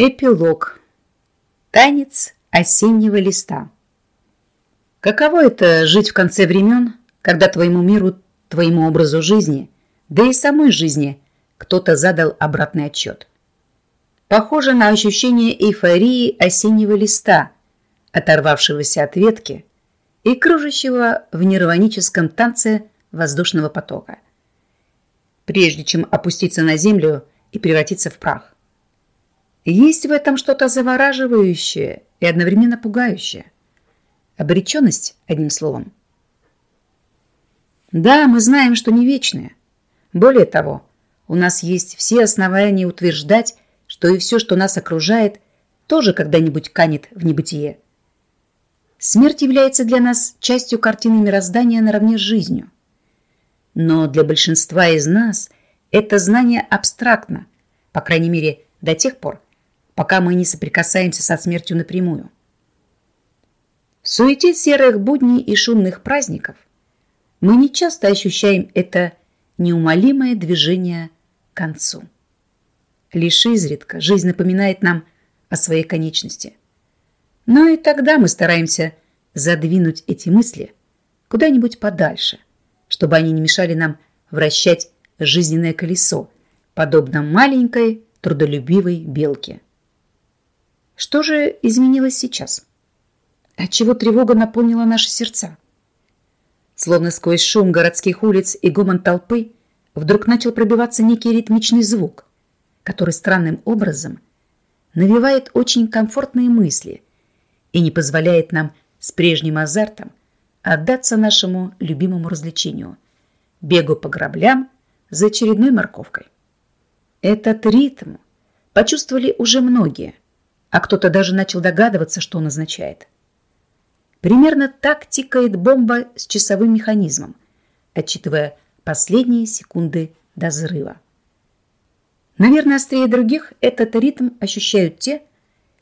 Эпилог. Танец осеннего листа. Каково это жить в конце времен, когда твоему миру, твоему образу жизни, да и самой жизни кто-то задал обратный отчет? Похоже на ощущение эйфории осеннего листа, оторвавшегося от ветки и кружащего в нирваническом танце воздушного потока, прежде чем опуститься на землю и превратиться в прах. Есть в этом что-то завораживающее и одновременно пугающее. Обреченность, одним словом. Да, мы знаем, что не вечные. Более того, у нас есть все основания утверждать, что и все, что нас окружает, тоже когда-нибудь канет в небытие. Смерть является для нас частью картины мироздания наравне с жизнью. Но для большинства из нас это знание абстрактно, по крайней мере, до тех пор, пока мы не соприкасаемся со смертью напрямую. В суете серых будней и шумных праздников мы не часто ощущаем это неумолимое движение к концу. Лишь изредка жизнь напоминает нам о своей конечности. Но и тогда мы стараемся задвинуть эти мысли куда-нибудь подальше, чтобы они не мешали нам вращать жизненное колесо, подобно маленькой трудолюбивой белке. Что же изменилось сейчас? Отчего тревога наполнила наши сердца? Словно сквозь шум городских улиц и гомон толпы вдруг начал пробиваться некий ритмичный звук, который странным образом навевает очень комфортные мысли и не позволяет нам с прежним азартом отдаться нашему любимому развлечению – бегу по граблям за очередной морковкой. Этот ритм почувствовали уже многие – а кто-то даже начал догадываться, что он означает. Примерно так тикает бомба с часовым механизмом, отчитывая последние секунды до взрыва. Наверное, острее других этот ритм ощущают те,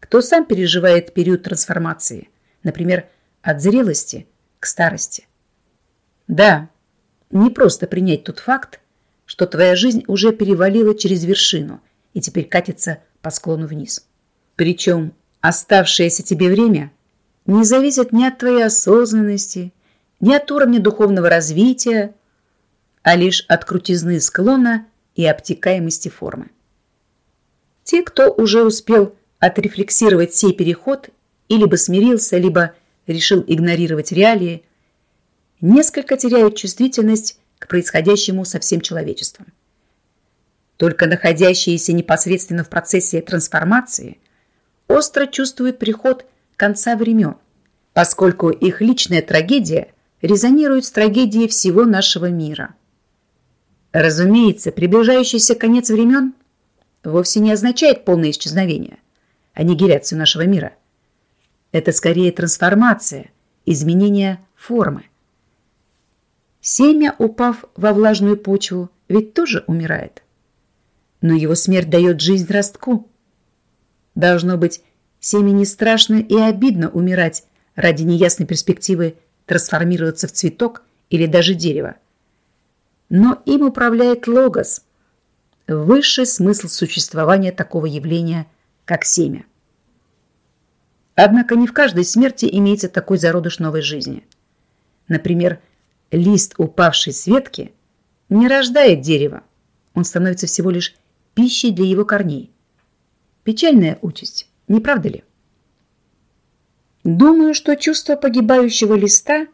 кто сам переживает период трансформации, например, от зрелости к старости. Да, не просто принять тот факт, что твоя жизнь уже перевалила через вершину и теперь катится по склону вниз. Причем оставшееся тебе время не зависит ни от твоей осознанности, ни от уровня духовного развития, а лишь от крутизны склона и обтекаемости формы. Те, кто уже успел отрефлексировать сей переход и либо смирился, либо решил игнорировать реалии, несколько теряют чувствительность к происходящему со всем человечеством. Только находящиеся непосредственно в процессе трансформации остро чувствуют приход конца времен, поскольку их личная трагедия резонирует с трагедией всего нашего мира. Разумеется, приближающийся конец времен вовсе не означает полное исчезновение, аннигиляцию нашего мира. Это скорее трансформация, изменение формы. Семя, упав во влажную почву, ведь тоже умирает. Но его смерть дает жизнь ростку – Должно быть, семени страшно и обидно умирать ради неясной перспективы трансформироваться в цветок или даже дерево. Но им управляет логос, высший смысл существования такого явления, как семя. Однако не в каждой смерти имеется такой зародыш новой жизни. Например, лист упавшей с ветки не рождает дерево, он становится всего лишь пищей для его корней. Печальная участь, не правда ли? Думаю, что чувства погибающего листа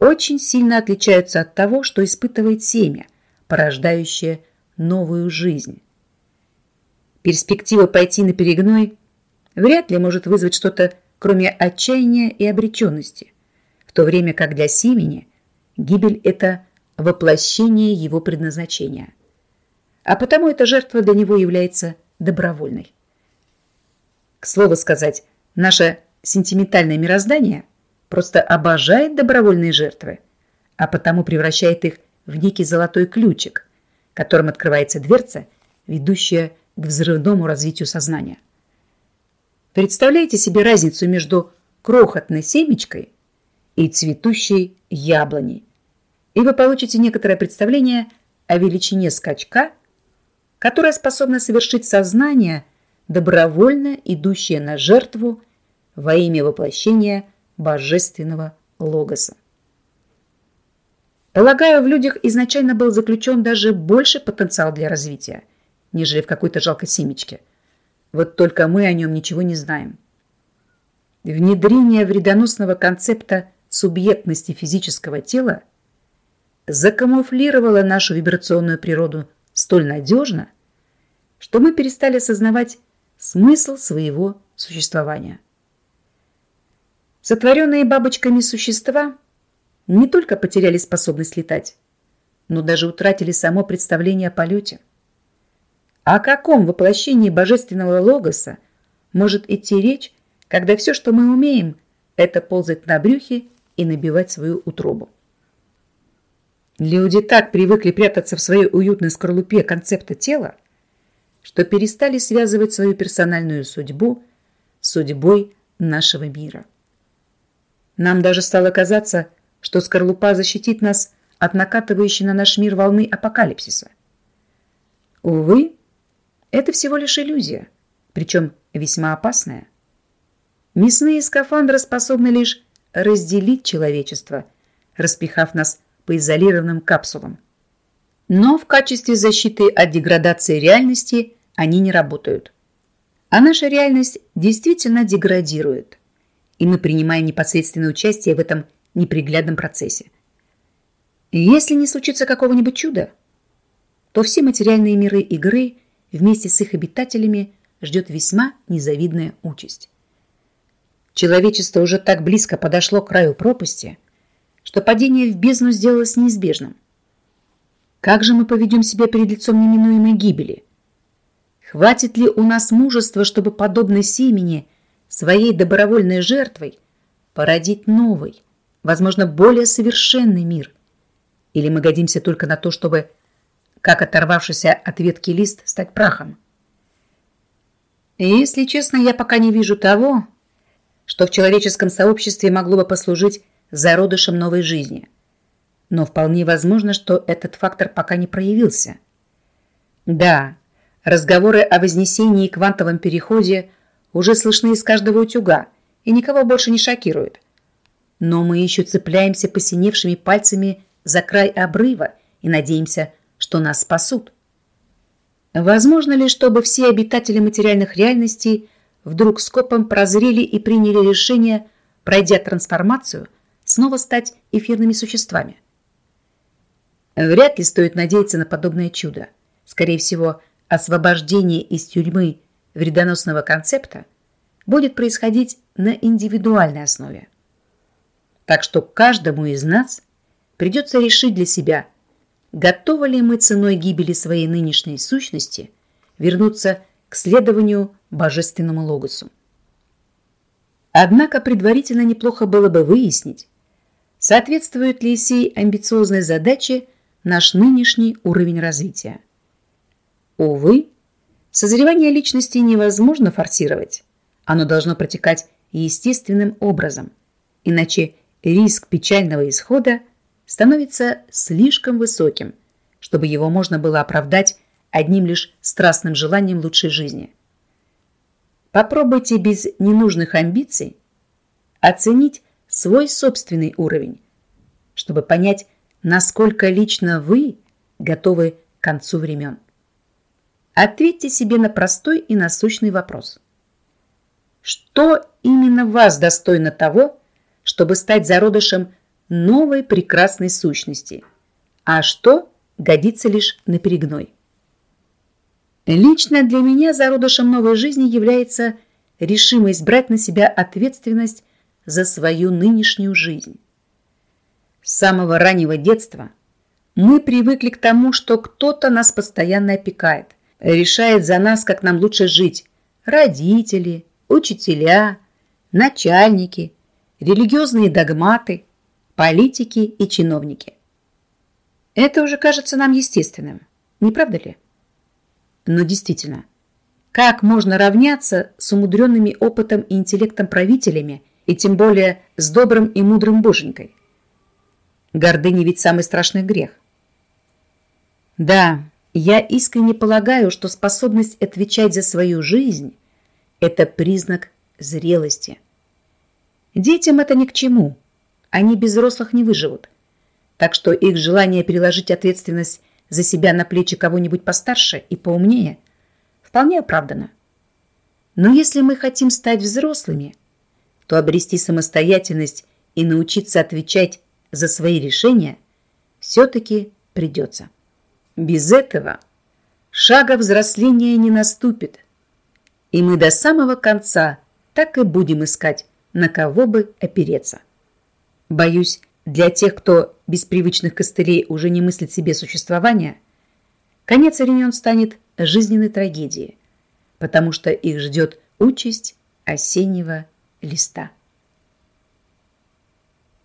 очень сильно отличаются от того, что испытывает семя, порождающее новую жизнь. Перспектива пойти на перегной вряд ли может вызвать что-то, кроме отчаяния и обреченности, в то время как для семени гибель – это воплощение его предназначения. А потому эта жертва для него является добровольной. К слову сказать, наше сентиментальное мироздание просто обожает добровольные жертвы, а потому превращает их в некий золотой ключик, которым открывается дверца, ведущая к взрывному развитию сознания. Представляете себе разницу между крохотной семечкой и цветущей яблоней, и вы получите некоторое представление о величине скачка, которое способно совершить сознание – добровольно идущее на жертву во имя воплощения божественного логоса. Полагаю, в людях изначально был заключен даже больше потенциал для развития, нежели в какой-то жалкой семечке. Вот только мы о нем ничего не знаем. Внедрение вредоносного концепта субъектности физического тела закамуфлировало нашу вибрационную природу столь надежно, что мы перестали осознавать смысл своего существования. Сотворенные бабочками существа не только потеряли способность летать, но даже утратили само представление о полете. О каком воплощении божественного логоса может идти речь, когда все, что мы умеем, это ползать на брюхе и набивать свою утробу? Люди так привыкли прятаться в своей уютной скорлупе концепта тела, что перестали связывать свою персональную судьбу с судьбой нашего мира. Нам даже стало казаться, что скорлупа защитит нас от накатывающей на наш мир волны апокалипсиса. Увы, это всего лишь иллюзия, причем весьма опасная. Мясные скафандры способны лишь разделить человечество, распихав нас по изолированным капсулам. Но в качестве защиты от деградации реальности они не работают. А наша реальность действительно деградирует и мы принимаем непосредственное участие в этом неприглядном процессе. если не случится какого-нибудь чуда, то все материальные миры игры вместе с их обитателями ждет весьма незавидная участь. Человечество уже так близко подошло к краю пропасти, что падение в бездну сделалось неизбежным. Как же мы поведем себя перед лицом неминуемой гибели? Хватит ли у нас мужества, чтобы подобно семени своей добровольной жертвой породить новый, возможно, более совершенный мир? Или мы годимся только на то, чтобы, как оторвавшийся от ветки лист, стать прахом? Если честно, я пока не вижу того, что в человеческом сообществе могло бы послужить зародышем новой жизни. Но вполне возможно, что этот фактор пока не проявился. Да, разговоры о вознесении и квантовом переходе – уже слышны из каждого утюга и никого больше не шокируют. Но мы еще цепляемся посиневшими пальцами за край обрыва и надеемся, что нас спасут. Возможно ли, чтобы все обитатели материальных реальностей вдруг скопом прозрели и приняли решение, пройдя трансформацию, снова стать эфирными существами? Вряд ли стоит надеяться на подобное чудо. Скорее всего, освобождение из тюрьмы вредоносного концепта будет происходить на индивидуальной основе. Так что каждому из нас придется решить для себя, готовы ли мы ценой гибели своей нынешней сущности вернуться к следованию божественному логосу. Однако предварительно неплохо было бы выяснить, соответствует ли сей амбициозной задаче наш нынешний уровень развития. Увы, Созревание личности невозможно форсировать. Оно должно протекать естественным образом, иначе риск печального исхода становится слишком высоким, чтобы его можно было оправдать одним лишь страстным желанием лучшей жизни. Попробуйте без ненужных амбиций оценить свой собственный уровень, чтобы понять, насколько лично вы готовы к концу времен. Ответьте себе на простой и насущный вопрос. Что именно вас достойно того, чтобы стать зародышем новой прекрасной сущности, а что годится лишь на перегной? Лично для меня зародышем новой жизни является решимость брать на себя ответственность за свою нынешнюю жизнь. С самого раннего детства мы привыкли к тому, что кто-то нас постоянно опекает – решает за нас, как нам лучше жить. Родители, учителя, начальники, религиозные догматы, политики и чиновники. Это уже кажется нам естественным, не правда ли? Но действительно, как можно равняться с умудренными опытом и интеллектом правителями и тем более с добрым и мудрым боженькой? Гордыня ведь самый страшный грех. Да, я искренне полагаю, что способность отвечать за свою жизнь Это признак зрелости. Детям это ни к чему. Они без взрослых не выживут. Так что их желание переложить ответственность за себя на плечи кого-нибудь постарше и поумнее вполне оправдано. Но если мы хотим стать взрослыми, то обрести самостоятельность и научиться отвечать за свои решения все-таки придется. Без этого шага взросления не наступит, и мы до самого конца так и будем искать, на кого бы опереться. Боюсь, для тех, кто без привычных костылей уже не мыслит себе существования, конец времен станет жизненной трагедией, потому что их ждет участь осеннего листа.